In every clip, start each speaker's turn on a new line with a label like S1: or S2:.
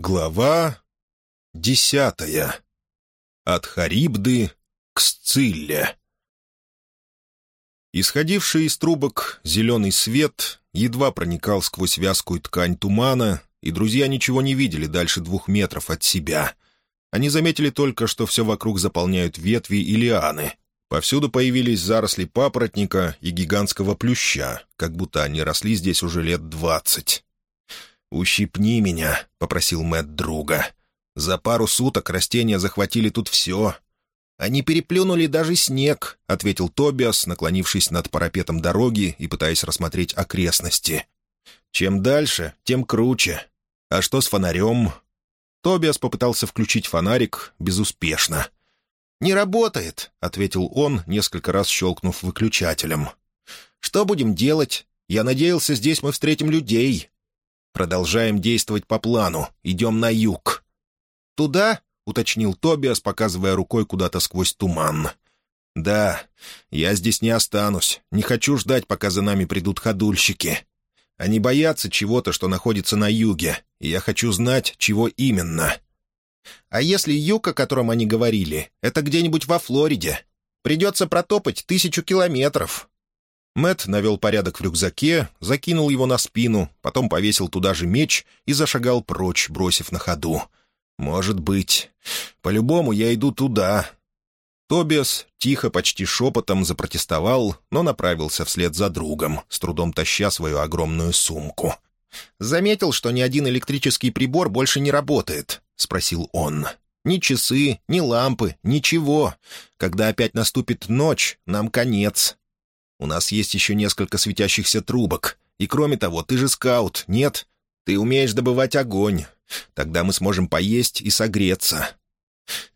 S1: Глава десятая. От Харибды к Сцилле. Исходивший из трубок зеленый свет едва проникал сквозь вязкую ткань тумана, и друзья ничего не видели дальше двух метров от себя. Они заметили только, что все вокруг заполняют ветви и лианы. Повсюду появились заросли папоротника и гигантского плюща, как будто они росли здесь уже лет двадцать. «Ущипни меня», — попросил Мэтт друга. «За пару суток растения захватили тут все». «Они переплюнули даже снег», — ответил Тобиас, наклонившись над парапетом дороги и пытаясь рассмотреть окрестности. «Чем дальше, тем круче. А что с фонарем?» Тобиас попытался включить фонарик безуспешно. «Не работает», — ответил он, несколько раз щелкнув выключателем. «Что будем делать? Я надеялся, здесь мы встретим людей». Продолжаем действовать по плану. Идем на юг». «Туда?» — уточнил Тобиас, показывая рукой куда-то сквозь туман. «Да, я здесь не останусь. Не хочу ждать, пока за нами придут ходульщики. Они боятся чего-то, что находится на юге, и я хочу знать, чего именно». «А если юг, о котором они говорили, это где-нибудь во Флориде? Придется протопать тысячу километров». Мэт навел порядок в рюкзаке, закинул его на спину, потом повесил туда же меч и зашагал прочь, бросив на ходу. «Может быть. По-любому я иду туда». Тобиас тихо, почти шепотом запротестовал, но направился вслед за другом, с трудом таща свою огромную сумку. «Заметил, что ни один электрический прибор больше не работает?» — спросил он. «Ни часы, ни лампы, ничего. Когда опять наступит ночь, нам конец. У нас есть еще несколько светящихся трубок. И кроме того, ты же скаут, нет? Ты умеешь добывать огонь. Тогда мы сможем поесть и согреться».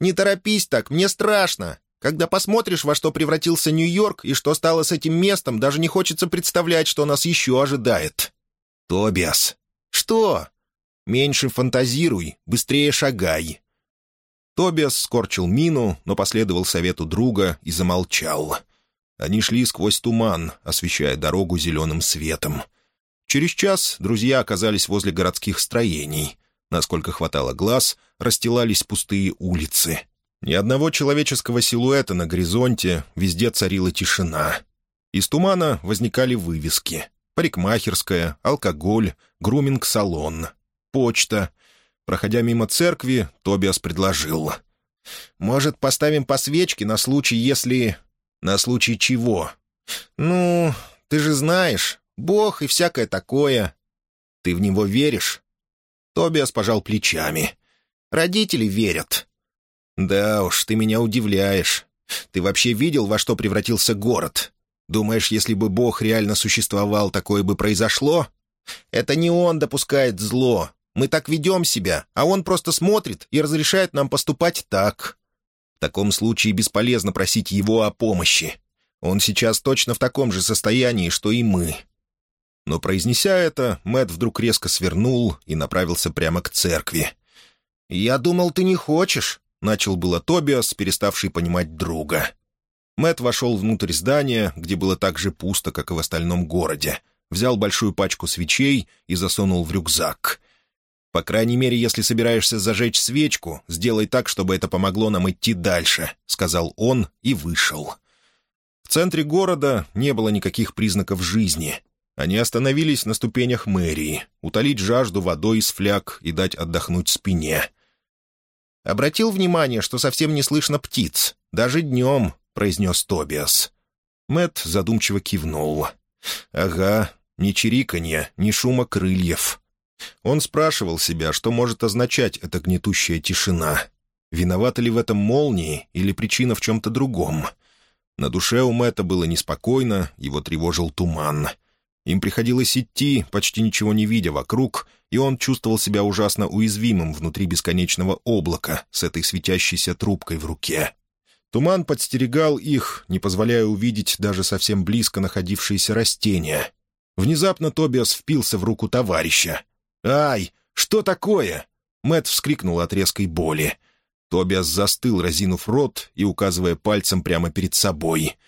S1: «Не торопись так, мне страшно. Когда посмотришь, во что превратился Нью-Йорк и что стало с этим местом, даже не хочется представлять, что нас еще ожидает». «Тобиас». «Что?» «Меньше фантазируй, быстрее шагай». Тобиас скорчил мину, но последовал совету друга и замолчал. Они шли сквозь туман, освещая дорогу зеленым светом. Через час друзья оказались возле городских строений. Насколько хватало глаз, расстилались пустые улицы. Ни одного человеческого силуэта на горизонте, везде царила тишина. Из тумана возникали вывески. Парикмахерская, алкоголь, груминг-салон, почта. Проходя мимо церкви, Тобиас предложил. «Может, поставим по свечке на случай, если...» «На случай чего?» «Ну, ты же знаешь, Бог и всякое такое. Ты в него веришь?» Тобиас пожал плечами. «Родители верят». «Да уж, ты меня удивляешь. Ты вообще видел, во что превратился город? Думаешь, если бы Бог реально существовал, такое бы произошло? Это не он допускает зло. Мы так ведем себя, а он просто смотрит и разрешает нам поступать так. В таком случае бесполезно просить его о помощи. Он сейчас точно в таком же состоянии, что и мы». Но, произнеся это, Мэт вдруг резко свернул и направился прямо к церкви. «Я думал, ты не хочешь», — начал было Тобиас, переставший понимать друга. Мэт вошел внутрь здания, где было так же пусто, как и в остальном городе, взял большую пачку свечей и засунул в рюкзак. По крайней мере, если собираешься зажечь свечку, сделай так, чтобы это помогло нам идти дальше», — сказал он и вышел. В центре города не было никаких признаков жизни. Они остановились на ступенях мэрии, утолить жажду водой из фляг и дать отдохнуть спине. «Обратил внимание, что совсем не слышно птиц, даже днем», — произнес Тобиас. Мэт задумчиво кивнул. «Ага, ни чириканья, ни шума крыльев. Он спрашивал себя, что может означать эта гнетущая тишина. Виновата ли в этом молнии или причина в чем-то другом? На душе у Мэтта было неспокойно, его тревожил туман. Им приходилось идти, почти ничего не видя вокруг, и он чувствовал себя ужасно уязвимым внутри бесконечного облака с этой светящейся трубкой в руке. Туман подстерегал их, не позволяя увидеть даже совсем близко находившиеся растения. Внезапно Тобиас впился в руку товарища. «Ай, что такое?» Мэт вскрикнул от резкой боли. Тобиас застыл, разинув рот и указывая пальцем прямо перед собой.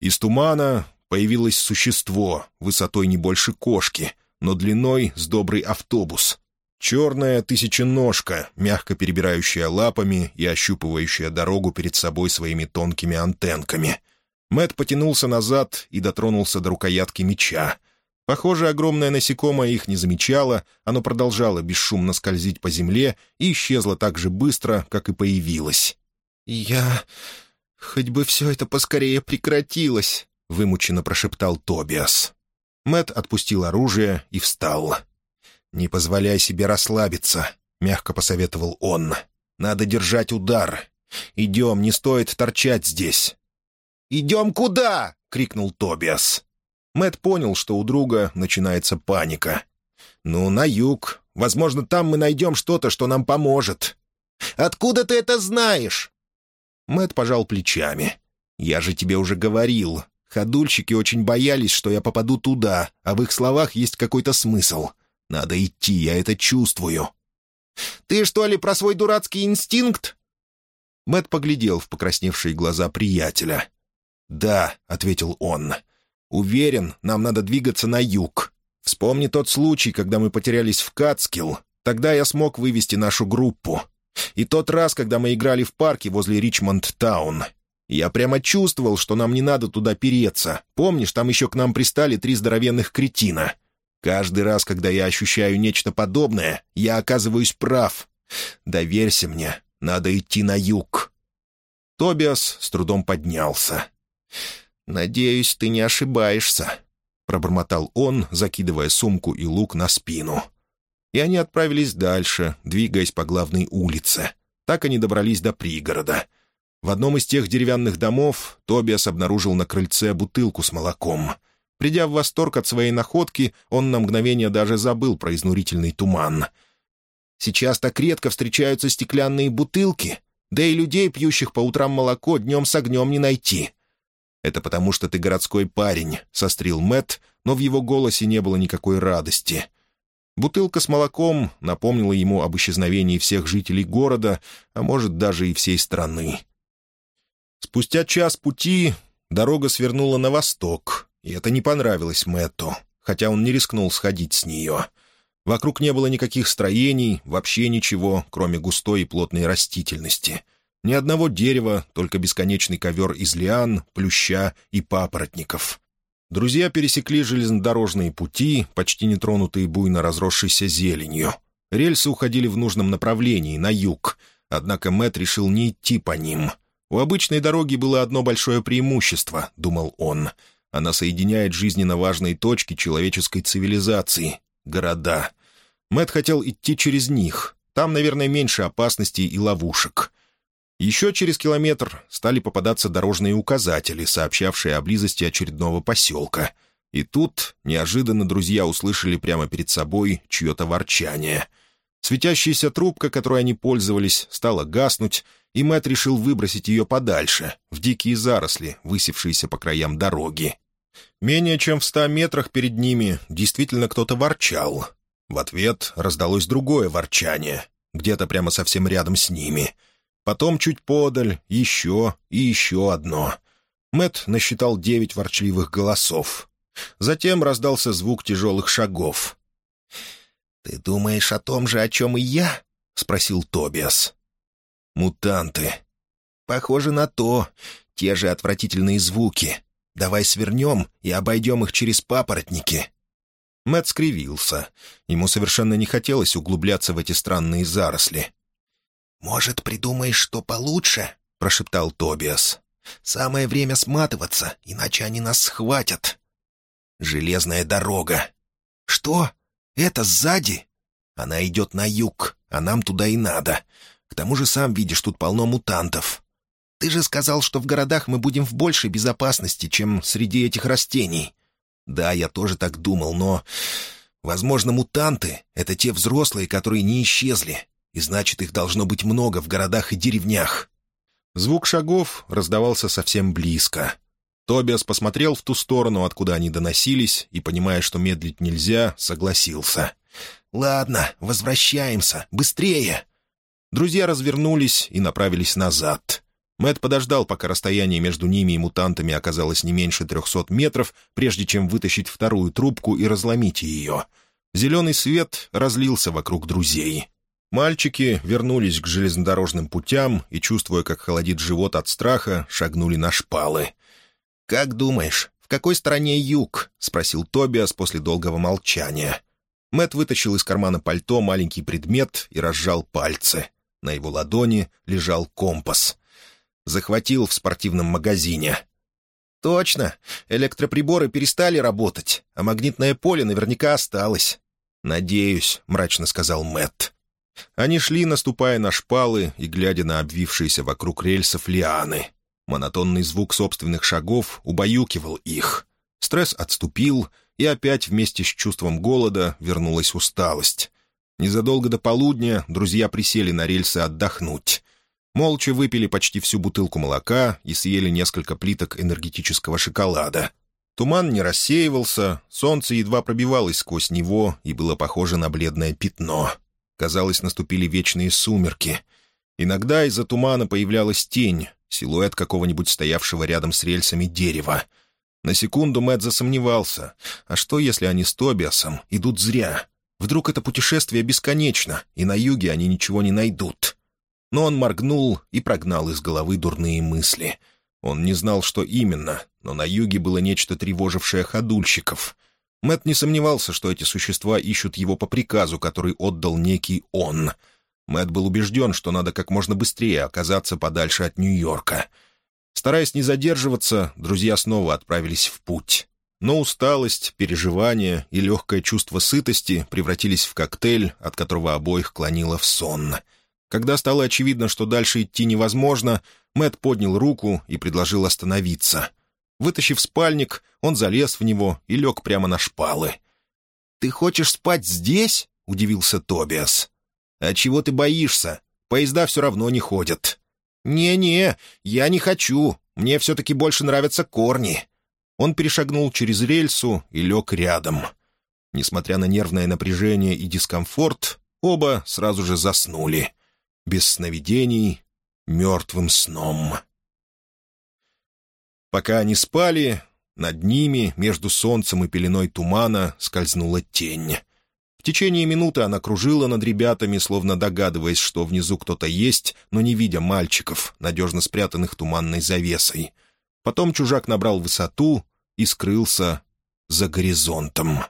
S1: Из тумана появилось существо, высотой не больше кошки, но длиной с добрый автобус. Черная тысяченожка, мягко перебирающая лапами и ощупывающая дорогу перед собой своими тонкими антенками. Мэт потянулся назад и дотронулся до рукоятки меча. Похоже, огромное насекомое их не замечало, оно продолжало бесшумно скользить по земле и исчезло так же быстро, как и появилось.
S2: «Я... хоть бы все это поскорее прекратилось», — вымученно прошептал Тобиас.
S1: Мэт отпустил оружие и встал. «Не позволяй себе расслабиться», — мягко посоветовал он. «Надо держать удар. Идем, не стоит торчать здесь».
S2: «Идем куда?» — крикнул
S1: Тобиас. Мэт понял, что у друга начинается паника. «Ну, на юг. Возможно, там мы найдем что-то, что нам поможет».
S2: «Откуда ты это знаешь?»
S1: Мэт пожал плечами. «Я же тебе уже говорил. Ходульщики очень боялись, что я попаду туда, а в их словах есть какой-то смысл. Надо идти, я это чувствую».
S2: «Ты что ли про свой дурацкий инстинкт?»
S1: Мэт поглядел в покрасневшие глаза приятеля. «Да», — ответил он. «Уверен, нам надо двигаться на юг. Вспомни тот случай, когда мы потерялись в Кацкилл. Тогда я смог вывести нашу группу. И тот раз, когда мы играли в парке возле Ричмонд-таун. Я прямо чувствовал, что нам не надо туда переться. Помнишь, там еще к нам пристали три здоровенных кретина. Каждый раз, когда я ощущаю нечто подобное, я оказываюсь прав. Доверься мне, надо идти на юг». Тобиас с трудом поднялся.
S2: «Надеюсь, ты не ошибаешься», — пробормотал он, закидывая сумку и лук на спину.
S1: И они отправились дальше, двигаясь по главной улице. Так они добрались до пригорода. В одном из тех деревянных домов Тобиас обнаружил на крыльце бутылку с молоком — Придя в восторг от своей находки, он на мгновение даже забыл про изнурительный туман. «Сейчас так редко встречаются стеклянные бутылки, да и людей, пьющих по утрам молоко, днем с огнем не найти». «Это потому, что ты городской парень», — сострил Мэт, но в его голосе не было никакой радости. Бутылка с молоком напомнила ему об исчезновении всех жителей города, а может, даже и всей страны. Спустя час пути дорога свернула на восток, и это не понравилось Мэтту, хотя он не рискнул сходить с нее. Вокруг не было никаких строений, вообще ничего, кроме густой и плотной растительности. Ни одного дерева, только бесконечный ковер из лиан, плюща и папоротников. Друзья пересекли железнодорожные пути, почти нетронутые буйно разросшейся зеленью. Рельсы уходили в нужном направлении, на юг, однако Мэт решил не идти по ним. У обычной дороги было одно большое преимущество, думал он — она соединяет жизненно важные точки человеческой цивилизации — города. Мэт хотел идти через них. Там, наверное, меньше опасностей и ловушек. Еще через километр стали попадаться дорожные указатели, сообщавшие о близости очередного поселка. И тут неожиданно друзья услышали прямо перед собой чье-то ворчание. Светящаяся трубка, которой они пользовались, стала гаснуть, и Мэт решил выбросить ее подальше, в дикие заросли, высевшиеся по краям дороги. Менее чем в ста метрах перед ними действительно кто-то ворчал. В ответ раздалось другое ворчание, где-то прямо совсем рядом с ними. Потом чуть подаль, еще и еще одно. Мэт насчитал девять ворчливых голосов. Затем раздался звук тяжелых шагов.
S2: «Ты думаешь о том же, о чем и я?» — спросил Тобиас.
S1: «Мутанты».
S2: «Похоже на то. Те же отвратительные звуки. Давай свернем и обойдем их через папоротники».
S1: Мэт скривился. Ему совершенно не хотелось углубляться в эти странные заросли.
S2: «Может, придумаешь что получше?» — прошептал Тобиас. «Самое время сматываться, иначе они нас схватят». «Железная дорога». «Что? Это сзади?» «Она идет на юг, а нам туда и надо. К тому же, сам видишь, тут полно мутантов. Ты же сказал, что в городах мы будем в большей безопасности, чем среди этих растений. Да, я тоже так думал, но... Возможно, мутанты — это те взрослые, которые не исчезли, и значит, их должно быть много в городах и деревнях.
S1: Звук шагов раздавался совсем близко. Тобиас посмотрел в ту сторону, откуда они доносились, и, понимая, что медлить нельзя, согласился.
S2: «Ладно, возвращаемся. Быстрее!»
S1: Друзья развернулись и направились назад. Мэт подождал, пока расстояние между ними и мутантами оказалось не меньше трехсот метров, прежде чем вытащить вторую трубку и разломить ее. Зеленый свет разлился вокруг друзей. Мальчики вернулись к железнодорожным путям и, чувствуя, как холодит живот от страха, шагнули на шпалы.
S2: «Как думаешь, в какой стране юг?» — спросил Тобиас после долгого молчания.
S1: Мэт вытащил из кармана пальто маленький предмет и разжал пальцы. На его ладони лежал компас. Захватил в спортивном магазине.
S2: «Точно. Электроприборы перестали работать, а магнитное поле наверняка осталось».
S1: «Надеюсь», — мрачно сказал Мэтт. Они шли, наступая на шпалы и глядя на обвившиеся вокруг рельсов лианы. Монотонный звук собственных шагов убаюкивал их. Стресс отступил, и опять вместе с чувством голода вернулась усталость. Незадолго до полудня друзья присели на рельсы отдохнуть. Молча выпили почти всю бутылку молока и съели несколько плиток энергетического шоколада. Туман не рассеивался, солнце едва пробивалось сквозь него и было похоже на бледное пятно. Казалось, наступили вечные сумерки. Иногда из-за тумана появлялась тень, силуэт какого-нибудь стоявшего рядом с рельсами дерева. На секунду Мэтт засомневался. А что, если они с Тобиасом идут зря? Вдруг это путешествие бесконечно, и на юге они ничего не найдут? Но он моргнул и прогнал из головы дурные мысли. Он не знал, что именно, но на юге было нечто тревожившее ходульщиков. Мэт не сомневался, что эти существа ищут его по приказу, который отдал некий он. Мэт был убежден, что надо как можно быстрее оказаться подальше от Нью-Йорка. Стараясь не задерживаться, друзья снова отправились в путь. Но усталость, переживания и легкое чувство сытости превратились в коктейль, от которого обоих клонило в сон — когда стало очевидно, что дальше идти невозможно, Мэт поднял руку и предложил остановиться. Вытащив спальник, он залез в него и лег прямо на шпалы.
S2: «Ты хочешь спать здесь?» — удивился Тобиас.
S1: «А чего ты боишься? Поезда все равно не ходят».
S2: «Не-не, я не хочу. Мне все-таки больше нравятся корни».
S1: Он перешагнул через рельсу и лег рядом. Несмотря на нервное напряжение и дискомфорт, оба сразу же заснули без сновидений, мертвым сном. Пока они спали, над ними, между солнцем и пеленой тумана, скользнула тень. В течение минуты она кружила над ребятами, словно догадываясь, что внизу кто-то есть, но не видя мальчиков, надежно спрятанных туманной завесой. Потом чужак набрал высоту и скрылся за горизонтом.